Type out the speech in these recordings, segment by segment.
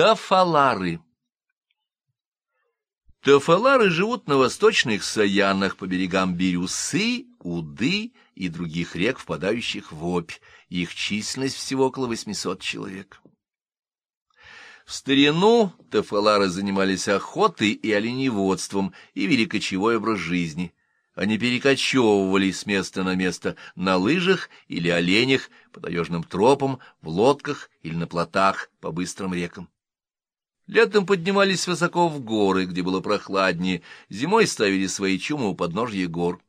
Тафалары Тафалары живут на восточных Саянах по берегам Бирюсы, Уды и других рек, впадающих в Обь. Их численность всего около 800 человек. В старину тафалары занимались охотой и оленеводством и вели кочевой образ жизни. Они перекочевывали с места на место на лыжах или оленях, по таежным тропам, в лодках или на плотах по быстрым рекам. Летом поднимались высоко в горы, где было прохладнее, зимой ставили свои чумы у подножья гор.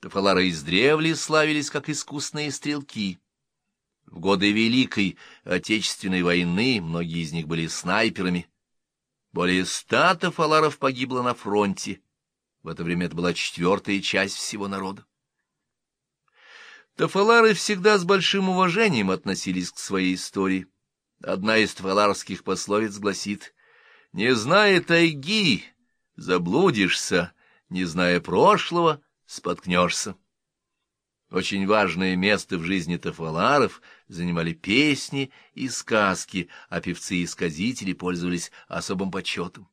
Тафалары издревле славились как искусные стрелки. В годы Великой Отечественной войны многие из них были снайперами. Более ста тафаларов погибло на фронте. В это время это была четвертая часть всего народа. Тафалары всегда с большим уважением относились к своей истории. Одна из тваларских пословиц гласит «Не зная тайги, заблудишься, не зная прошлого, споткнешься». Очень важное место в жизни тафаларов занимали песни и сказки, а певцы и сказители пользовались особым почетом.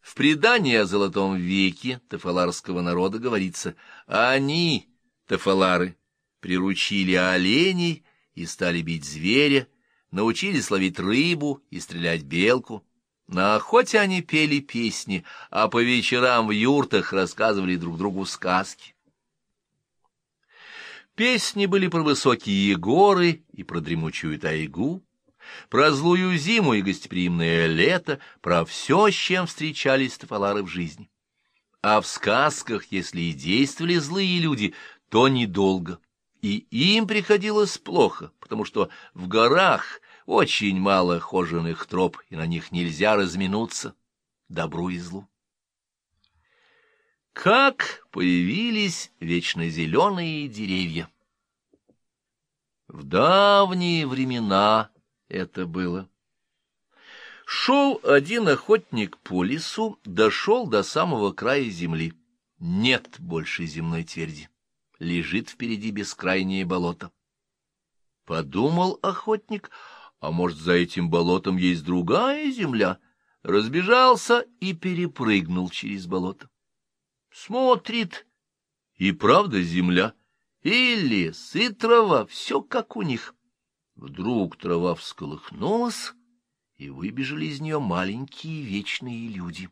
В предании о Золотом веке тафаларского народа говорится «Они, тафалары, приручили оленей и стали бить зверя, научились ловить рыбу и стрелять белку. На охоте они пели песни, а по вечерам в юртах рассказывали друг другу сказки. Песни были про высокие горы и про дремучую тайгу, про злую зиму и гостеприимное лето, про все, с чем встречались тафалары в жизни. А в сказках, если и действовали злые люди, то недолго, и им приходилось плохо, потому что в горах очень мало хоженых троп, и на них нельзя разминуться добру и злу. Как появились вечно зеленые деревья? В давние времена это было. Шел один охотник по лесу, дошел до самого края земли. Нет больше земной тверди. Лежит впереди бескрайнее болото. Подумал охотник, а может, за этим болотом есть другая земля? Разбежался и перепрыгнул через болото. Смотрит, и правда земля, и лес, и трава, все как у них. Вдруг трава всколыхнулась, и выбежали из нее маленькие вечные люди.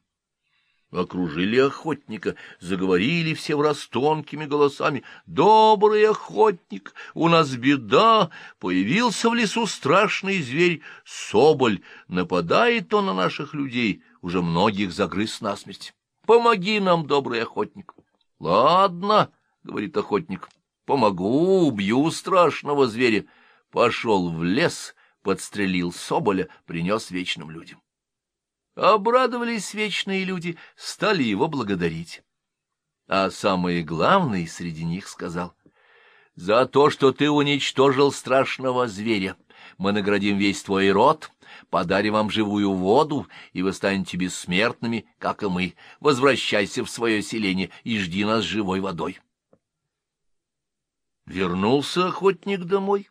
Окружили охотника, заговорили все враз тонкими голосами. «Добрый охотник, у нас беда! Появился в лесу страшный зверь, соболь. Нападает он на наших людей, уже многих загрыз насмерть. Помоги нам, добрый охотник!» «Ладно», — говорит охотник, — «помогу, убью страшного зверя» пошел в лес, подстрелил соболя, принес вечным людям. Обрадовались вечные люди, стали его благодарить. А самый главный среди них сказал, «За то, что ты уничтожил страшного зверя, мы наградим весь твой род, подарим вам живую воду, и вы станете бессмертными, как и мы. Возвращайся в свое селение и жди нас живой водой». Вернулся охотник домой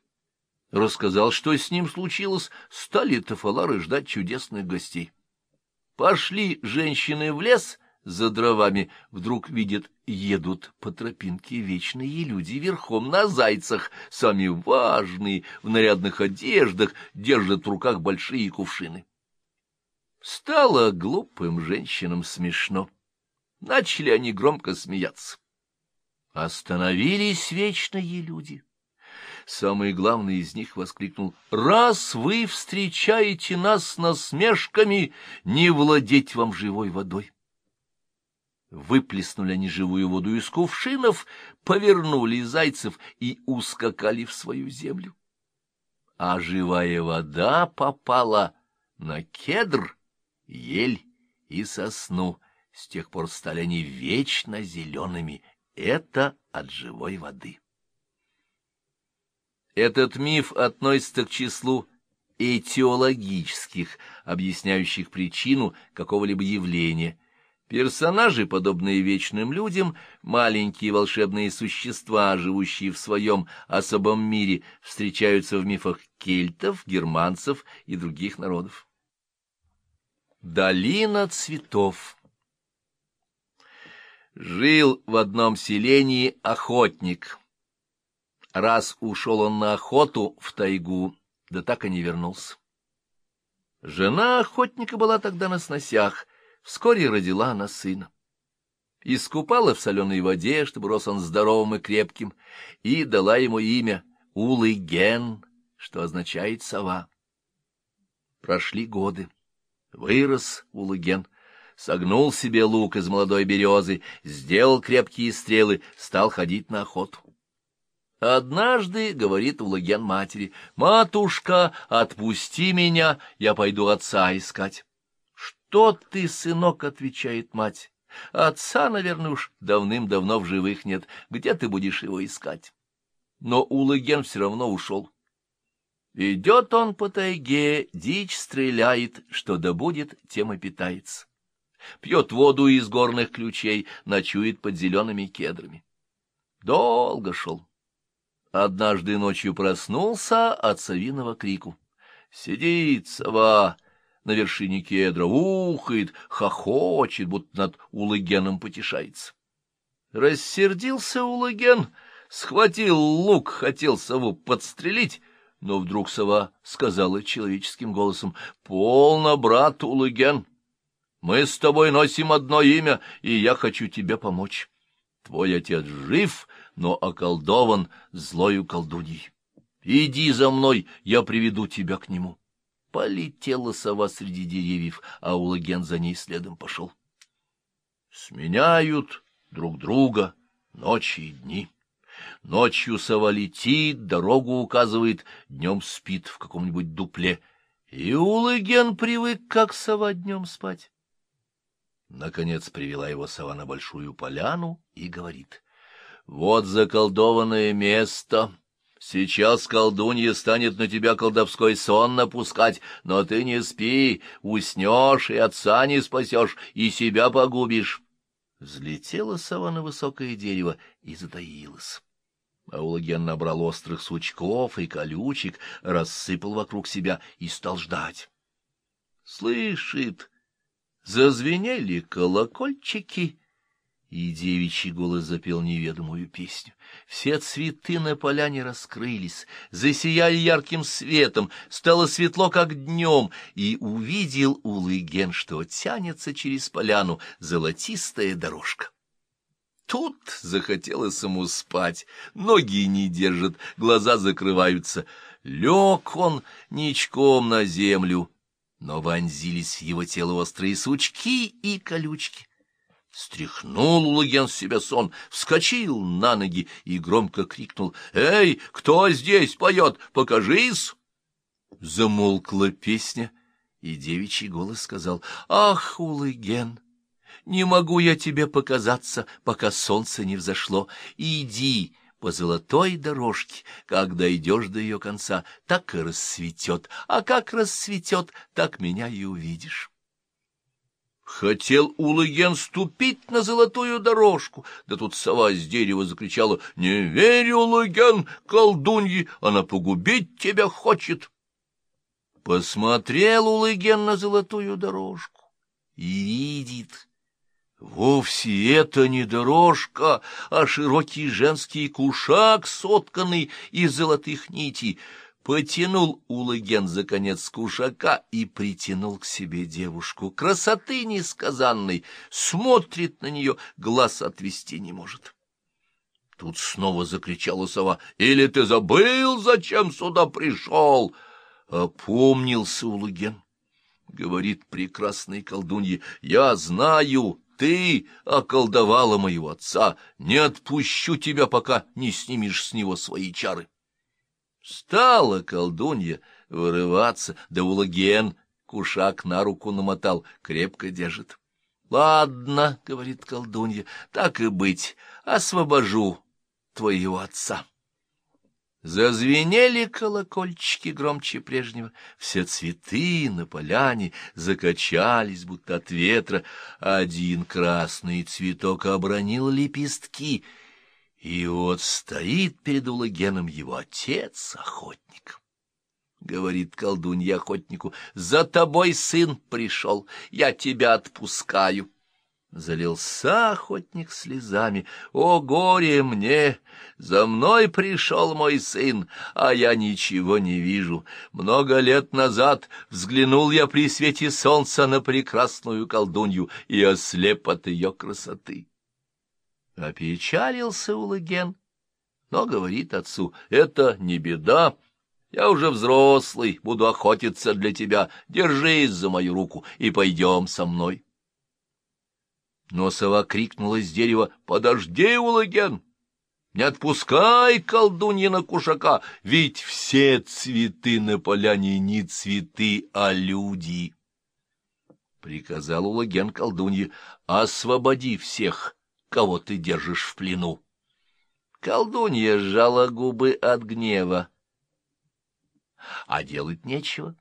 рассказал, что с ним случилось, стали тафалары ждать чудесных гостей. Пошли женщины в лес за дровами, вдруг видят, едут по тропинке вечные люди верхом на зайцах, сами важные, в нарядных одеждах, держат в руках большие кувшины. Стало глупым женщинам смешно. Начали они громко смеяться. Остановились вечные люди. Самый главный из них воскликнул «Раз вы встречаете нас насмешками, не владеть вам живой водой!» Выплеснули они живую воду из кувшинов, повернули зайцев и ускакали в свою землю. А живая вода попала на кедр, ель и сосну. С тех пор стали они вечно зелеными. Это от живой воды. Этот миф относится к числу этиологических, объясняющих причину какого-либо явления. Персонажи, подобные вечным людям, маленькие волшебные существа, живущие в своем особом мире, встречаются в мифах кельтов, германцев и других народов. Долина цветов Жил в одном селении охотник. Раз ушел он на охоту в тайгу, да так и не вернулся. Жена охотника была тогда на сносях — Вскоре родила она сына. Искупала в соленой воде, чтобы рос он здоровым и крепким, и дала ему имя Улыген, что означает «сова». Прошли годы. Вырос Улыген, согнул себе лук из молодой березы, сделал крепкие стрелы, стал ходить на охоту. Однажды, — говорит Улыген матери, — «Матушка, отпусти меня, я пойду отца искать». «Что ты, сынок?» — отвечает мать. «Отца, наверное, уж давным-давно в живых нет. Где ты будешь его искать?» Но Улыген все равно ушел. Идет он по тайге, дичь стреляет, что добудет, тем и питается. Пьет воду из горных ключей, ночует под зелеными кедрами. Долго шел. Однажды ночью проснулся от совиного крику. Сидит сова, на вершине кедра, ухает, хохочет, будто над Улыгеном потешается. Рассердился Улыген, схватил лук, хотел сову подстрелить, но вдруг сова сказала человеческим голосом, — Полно, брат Улыген, мы с тобой носим одно имя, и я хочу тебе помочь. Твой отец жив, но околдован злою колдуньей. Иди за мной, я приведу тебя к нему. Полетела сова среди деревьев, а Улаген за ней следом пошел. Сменяют друг друга ночи и дни. Ночью сова летит, дорогу указывает, днем спит в каком-нибудь дупле. И Улаген привык, как сова днем спать. Наконец привела его сова на большую поляну и говорит. — Вот заколдованное место. Сейчас колдунья станет на тебя колдовской сон напускать, но ты не спи, уснешь и отца не спасешь, и себя погубишь. Взлетела сова на высокое дерево и затаилась. Аулаген набрал острых сучков и колючек, рассыпал вокруг себя и стал ждать. Слышит, зазвенели колокольчики, и девичий голос запел неведомую песню. Все цветы на поляне раскрылись, засияли ярким светом, стало светло, как днем, и увидел Улыген, что тянется через поляну золотистая дорожка. Тут захотелось ему спать, ноги не держат, глаза закрываются. Лег он ничком на землю, но вонзились в его тело острые сучки и колючки. Стряхнул Луген с себя сон, вскочил на ноги и громко крикнул. — Эй, кто здесь поет? Покажись! Замолкла песня, и девичий голос сказал. — Ах, Улыген! Не могу я тебе показаться, пока солнце не взошло. Иди по золотой дорожке, как дойдешь до ее конца, так и рассветет, а как рассветет, так меня и увидишь. Хотел Улыген ступить на золотую дорожку, да тут сова с дерева закричала «Не верь, Улыген, колдуньи, она погубить тебя хочет!» Посмотрел Улыген на золотую дорожку и видит. Вовсе это не дорожка, а широкий женский кушак, сотканный из золотых нитей — потянул Улаген за конец кушака и притянул к себе девушку. Красоты несказанной, смотрит на нее, глаз отвести не может. Тут снова закричала сова. — Или ты забыл, зачем сюда пришел? Опомнился Улаген. Говорит прекрасный колдунья. — Я знаю, ты околдовала моего отца. Не отпущу тебя, пока не снимешь с него свои чары. Стала колдунья вырываться, да улаген кушак на руку намотал, крепко держит. — Ладно, — говорит колдунья, — так и быть, освобожу твоего отца. Зазвенели колокольчики громче прежнего, все цветы на поляне закачались, будто от ветра. Один красный цветок обронил лепестки, и вот стоит перед Улагеном его отец, охотник. Говорит колдунья охотнику, — за тобой сын пришел, я тебя отпускаю. Залился охотник слезами. «О, горе мне! За мной пришел мой сын, а я ничего не вижу. Много лет назад взглянул я при свете солнца на прекрасную колдунью и ослеп от ее красоты». Опечалился Улаген, но говорит отцу, «Это не беда». Я уже взрослый, буду охотиться для тебя. Держись за мою руку и пойдем со мной. Но сова крикнула с дерева «Подожди, Улаген! Не отпускай колдуньина кушака, ведь все цветы на поляне не цветы, а люди!» Приказал Улаген колдунье «Освободи всех, кого ты держишь в плену!» Колдунья сжала губы от гнева, а делать нечего.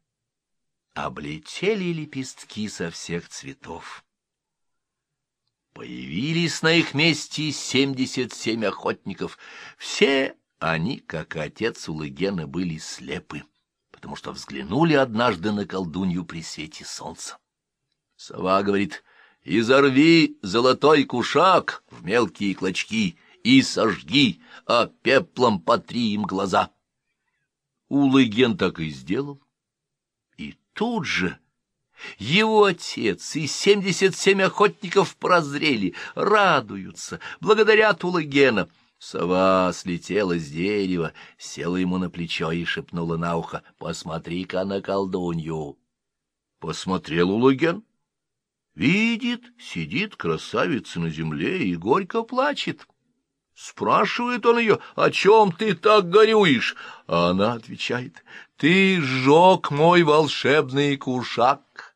Облетели лепестки со всех цветов. Появились на их месте семьдесят семь охотников. Все они, как и отец Улыгена, были слепы, потому что взглянули однажды на колдунью при свете солнца. Сова говорит, «Изорви золотой кушак в мелкие клочки и сожги, а пеплом потри им глаза». Улыген так и сделал. И тут же его отец и семьдесят семь охотников прозрели, радуются, благодарят Улагена. Сова слетела с дерева, села ему на плечо и шепнула на ухо, «Посмотри-ка на колдунью». Посмотрел Улаген. Видит, сидит красавица на земле и горько плачет. Спрашивает он ее, о чем ты так горюешь? А она отвечает, ты сжег мой волшебный кушак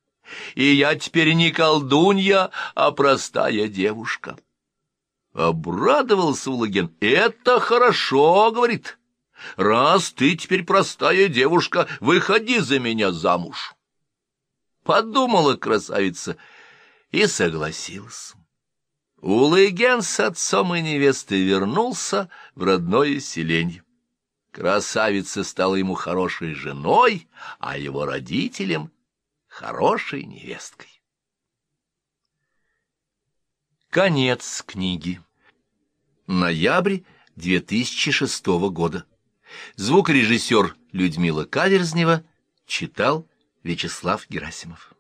и я теперь не колдунья, а простая девушка. Обрадовался Улаген. «Это хорошо», — говорит. «Раз ты теперь простая девушка, выходи за меня замуж». Подумала красавица и согласилась. Улыген с отцом и невестой вернулся в родное селенье. Красавица стала ему хорошей женой, а его родителям хорошей невесткой. Конец книги. Ноябрь 2006 года. Звукорежиссер Людмила Каверзнева читал Вячеслав Герасимов.